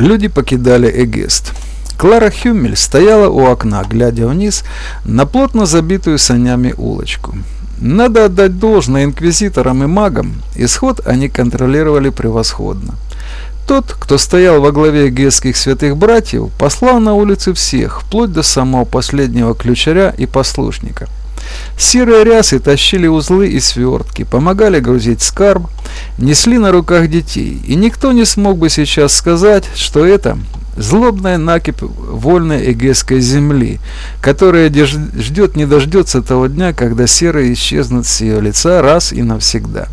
Люди покидали Эгест. Клара Хюмель стояла у окна, глядя вниз на плотно забитую санями улочку. Надо отдать должное инквизиторам и магам, исход они контролировали превосходно. Тот, кто стоял во главе гесских святых братьев, послал на улицы всех, вплоть до самого последнего ключаря и послушника. Серые рясы тащили узлы и свертки, помогали грузить скарб, несли на руках детей, и никто не смог бы сейчас сказать, что это Злобная накипь вольной эгейской земли, которая ждет не дождется того дня, когда серые исчезнут с ее лица раз и навсегда.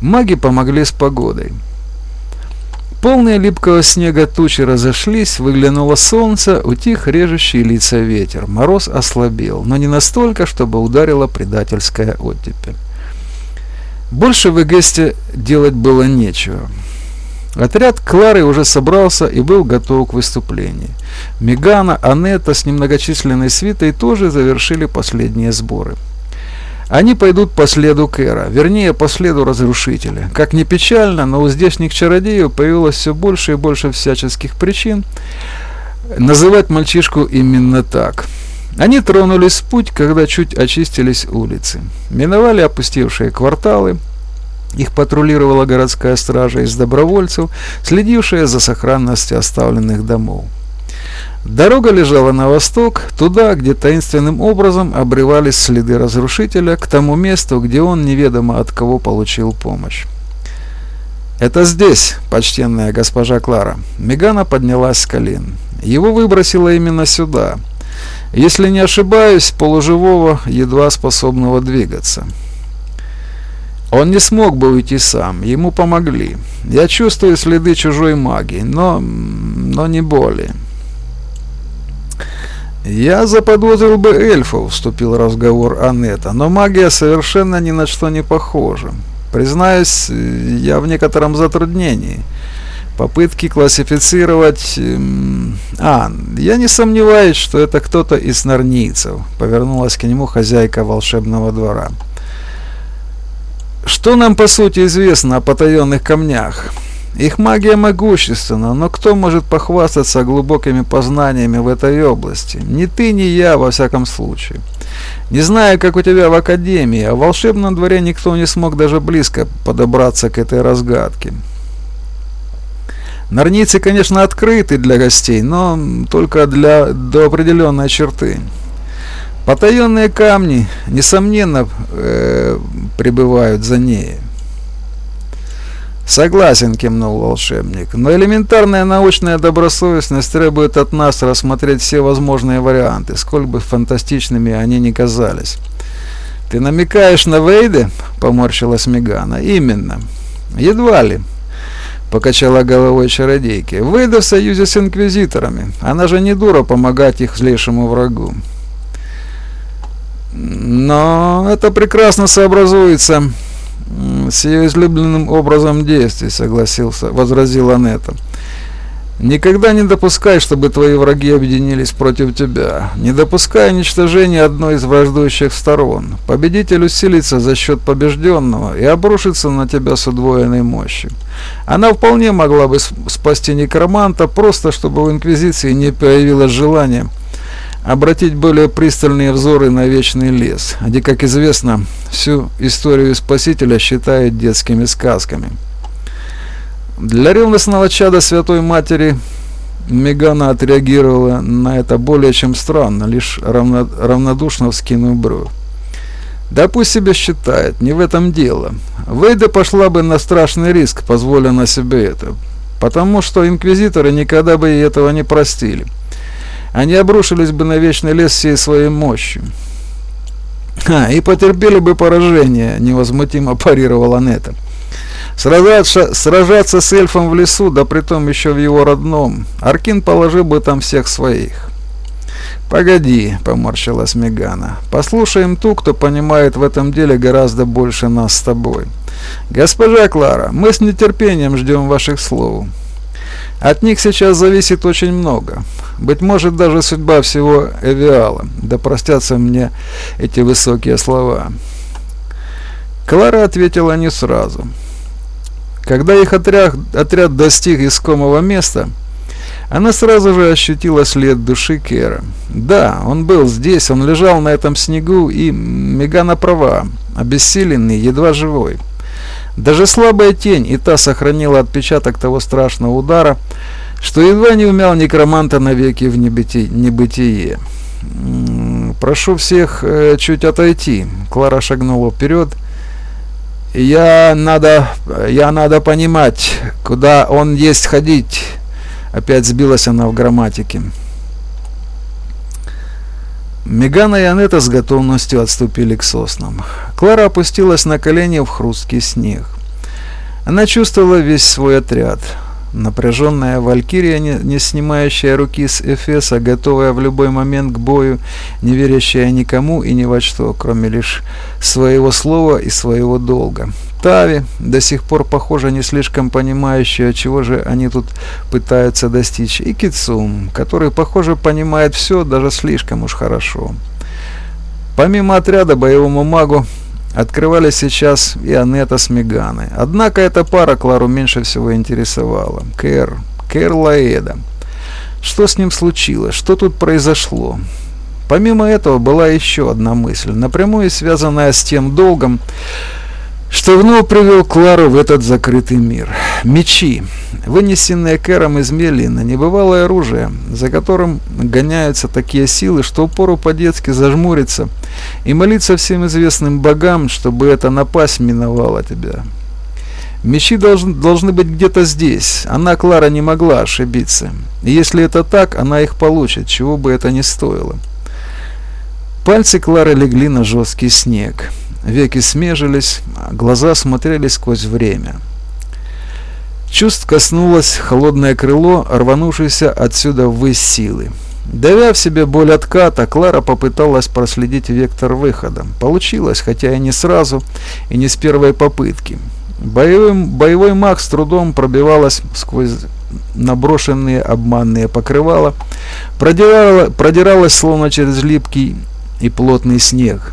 Маги помогли с погодой. Полные липкого снега тучи разошлись, выглянуло солнце, утих режущий лица ветер. Мороз ослабел, но не настолько, чтобы ударила предательская оттепель. Больше в Эгесте делать было нечего. Отряд Клары уже собрался и был готов к выступлению. Мегана, Анетта с немногочисленной свитой тоже завершили последние сборы. Они пойдут по следу Кэра, вернее, по следу Разрушителя. Как ни печально, но у здешних чародеев появилось все больше и больше всяческих причин называть мальчишку именно так. Они тронулись в путь, когда чуть очистились улицы. Миновали опустевшие кварталы, их патрулировала городская стража из добровольцев, следившая за сохранностью оставленных домов. Дорога лежала на восток, туда, где таинственным образом обрывались следы разрушителя, к тому месту, где он неведомо от кого получил помощь. «Это здесь, почтенная госпожа Клара». Мегана поднялась с колен. Его выбросило именно сюда. Если не ошибаюсь, полуживого, едва способного двигаться. Он не смог бы уйти сам, ему помогли. Я чувствую следы чужой магии, но, но не более. «Я заподозрил бы эльфов», — вступил разговор Анетта, «но магия совершенно ни на что не похожа. Признаюсь, я в некотором затруднении. Попытки классифицировать... А, я не сомневаюсь, что это кто-то из норнийцев», — повернулась к нему хозяйка волшебного двора. Что нам по сути известно о потаенных камнях? Их магия могущественна, но кто может похвастаться глубокими познаниями в этой области? Ни ты, ни я, во всяком случае. Не знаю, как у тебя в Академии, а в волшебном дворе никто не смог даже близко подобраться к этой разгадке. Норницы, конечно, открыты для гостей, но только для, до определенной черты. Потаенные камни, несомненно, э, пребывают за ней. Согласен, кивнул волшебник, но элементарная научная добросовестность требует от нас рассмотреть все возможные варианты, сколь бы фантастичными они ни казались. Ты намекаешь на Вейде? Поморщилась Мегана. Именно. Едва ли. Покачала головой чародейки. Вейда в союзе с инквизиторами. Она же не дура помогать их злейшему врагу. Но это прекрасно сообразуется с ее излюбленным образом действий, согласился, возразил Анетта. Никогда не допускай, чтобы твои враги объединились против тебя. Не допускай уничтожения одной из враждующих сторон. Победитель усилится за счет побежденного и обрушится на тебя с удвоенной мощью. Она вполне могла бы спасти некроманта, просто чтобы у Инквизиции не появилось желание обратить более пристальные взоры на вечный лес, где, как известно, всю историю Спасителя считают детскими сказками. Для ревностного чада Святой Матери Мегана отреагировала на это более чем странно, лишь равно, равнодушно вскинув бровь. Да пусть себе считает, не в этом дело. Вейда пошла бы на страшный риск, позволя на себе это, потому что инквизиторы никогда бы ей этого не простили они обрушились бы на вечный лес всей своей мощью. А, и потерпели бы поражение, невозмутимо парировала Нета. Сражаться, сражаться с эльфом в лесу, да притом еще в его родном. Аркин положил бы там всех своих. «Погоди», — поморщилась Мегана. «Послушаем ту, кто понимает в этом деле гораздо больше нас с тобой. Госпожа Клара, мы с нетерпением ждем ваших слов. От них сейчас зависит очень много. Быть может, даже судьба всего Эвиала. Да простятся мне эти высокие слова. Клара ответила не сразу. Когда их отряд, отряд достиг искомого места, Она сразу же ощутила след души Кера. Да, он был здесь, он лежал на этом снегу, и Мегана права, обессиленный, едва живой. Даже слабая тень и та сохранила отпечаток того страшного удара, что едва не умял некроманта навеки в небыти... небытие. «Прошу всех э, чуть отойти», — Клара шагнула вперед. «Я надо... я надо понимать, куда он есть ходить». Опять сбилась она в грамматике. Мегана и Анетта с готовностью отступили к соснам. Клара опустилась на колени в хрусткий снег. Она чувствовала весь свой отряд. Напряженная Валькирия, не, не снимающая руки с Эфеса, готовая в любой момент к бою, не верящая никому и ни во что, кроме лишь своего слова и своего долга. Тави, до сих пор, похоже, не слишком понимающая, чего же они тут пытаются достичь, и Кицум, который, похоже, понимает все даже слишком уж хорошо. Помимо отряда боевому магу, открывались сейчас и Анетта с Меганой. Однако эта пара Клару меньше всего интересовала. Кэр, Кэр Лаэда. Что с ним случилось? Что тут произошло? Помимо этого была еще одна мысль, напрямую связанная с тем долгом, что вновь привел Клару в этот закрытый мир. Мечи, вынесенные Кэром из Мелина, небывалое оружие, за которым гоняются такие силы, что упору по-детски зажмуриться и молиться всем известным богам, чтобы эта напасть миновала тебя. Мечи должны, должны быть где-то здесь. Она, Клара, не могла ошибиться. И если это так, она их получит, чего бы это ни стоило. Пальцы Клары легли на жесткий снег. Веки смежились, глаза смотрели сквозь время. Чувств коснулось холодное крыло, рванувшееся отсюда ввысь силы. Давя в себе боль отката, Клара попыталась проследить вектор выхода. Получилось, хотя и не сразу, и не с первой попытки. Боевой, боевой маг с трудом пробивалась сквозь наброшенные обманные покрывала, продирала, продиралась словно через липкий и плотный снег.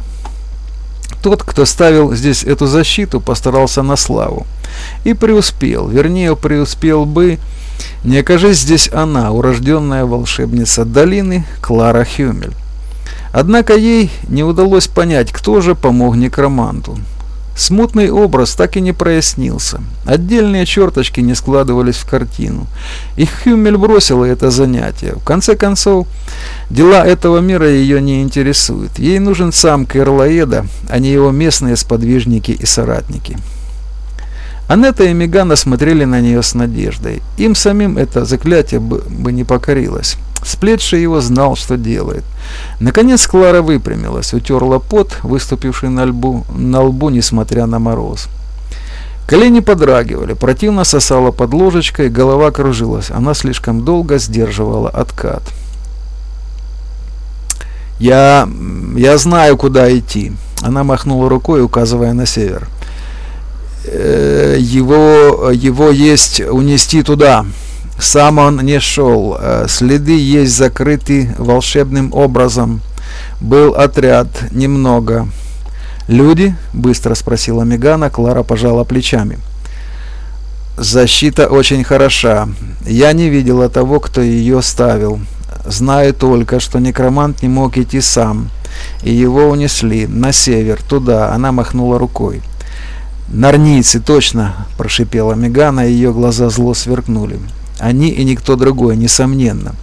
Тот, кто ставил здесь эту защиту, постарался на славу. И преуспел, вернее, преуспел бы, не окажись здесь она, урожденная волшебница долины Клара Хюмель. Однако ей не удалось понять, кто же помог некроманту. Смутный образ так и не прояснился. Отдельные черточки не складывались в картину. И Хюмель бросила это занятие. В конце концов, дела этого мира ее не интересуют. Ей нужен сам Керлаеда, а не его местные сподвижники и соратники. Анетта и Мегана смотрели на нее с надеждой. Им самим это заклятие бы, бы не покорилось. Сплетший его знал, что делает. Наконец Клара выпрямилась, утерла пот, выступивший на лбу, на лбу, несмотря на мороз. Колени подрагивали, противно сосала под ложечкой, голова кружилась. Она слишком долго сдерживала откат. «Я... я знаю, куда идти», — она махнула рукой, указывая на север. «Э, «Его... его есть унести туда». Сам он не шел, э, следы есть закрыты волшебным образом. Был отряд, немного. «Люди?» – быстро спросила Мегана, Клара пожала плечами. «Защита очень хороша. Я не видела того, кто ее ставил. Знаю только, что некромант не мог идти сам, и его унесли на север, туда», – она махнула рукой. «Нарнийцы, точно!» – прошипела Мегана, и ее глаза зло сверкнули. Они и никто другой, несомненно.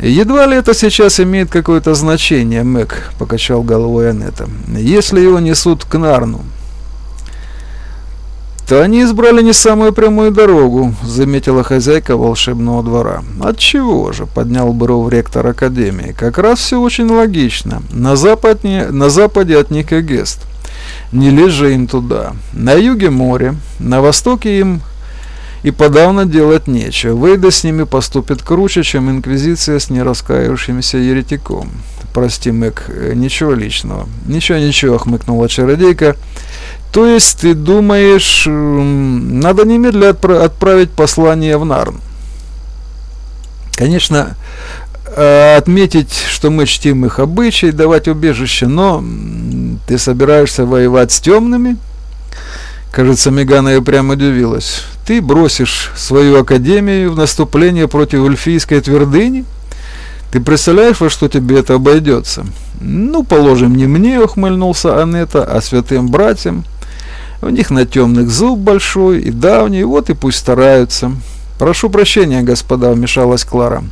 «Едва ли это сейчас имеет какое-то значение, Мэг», — покачал головой Анетта. «Если его несут к Нарну». «То они избрали не самую прямую дорогу», — заметила хозяйка волшебного двора. «Отчего же?» — поднял бровь ректор Академии. «Как раз все очень логично. На западе, на западе от них и Гест. Не лежи им туда. На юге море, на востоке им и подавно делать нечего. Вейда с ними поступит круче, чем Инквизиция с нераскаявшимся еретиком. Прости, Мэг, э, ничего личного. Ничего-ничего, хмыкнула чародейка. То есть ты думаешь, надо немедленно отпра отправить послание в Нарн? Конечно, отметить, что мы чтим их обычаи, давать убежище, но ты собираешься воевать с темными? Кажется, Мегана и прямо удивилась. «Ты бросишь свою академию в наступление против эльфийской твердыни? Ты представляешь, во что тебе это обойдется?» «Ну, положим, не мне», — ухмыльнулся Анетта, — «а святым братьям. У них на темных зуб большой и давний, вот и пусть стараются». «Прошу прощения, господа», — вмешалась Клара.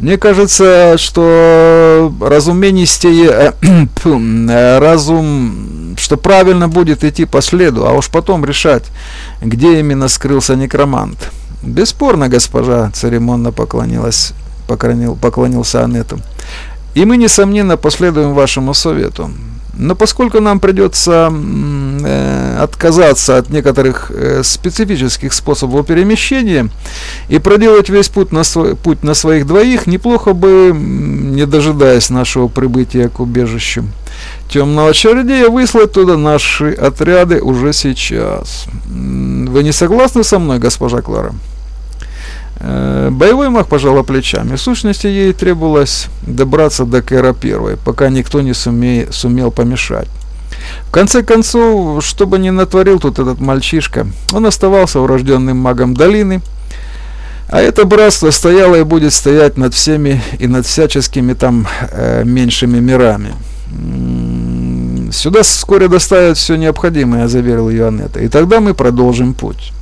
Мне кажется, что разуменистее э, разум, что правильно будет идти по следу, а уж потом решать, где именно скрылся некромант. Бесспорно, госпожа, церемонно поклонилась, поклонил, поклонился Анету. И мы, несомненно, последуем вашему совету. Но поскольку нам придется э, отказаться от некоторых э, специфических способов перемещения и проделать весь путь на, свой, путь на своих двоих, неплохо бы, не дожидаясь нашего прибытия к убежищу темного чародея, выслать туда наши отряды уже сейчас. Вы не согласны со мной, госпожа Клара? Э, боевой маг пожала плечами. В сущности, ей требовалось добраться до Кэра первой, пока никто не суме, сумел помешать. В конце концов, что бы ни натворил тут этот мальчишка, он оставался урожденным магом долины, а это братство стояло и будет стоять над всеми и над всяческими там э, меньшими мирами. «Сюда вскоре доставят все необходимое», — заверил ее Анетта, — «и тогда мы продолжим путь».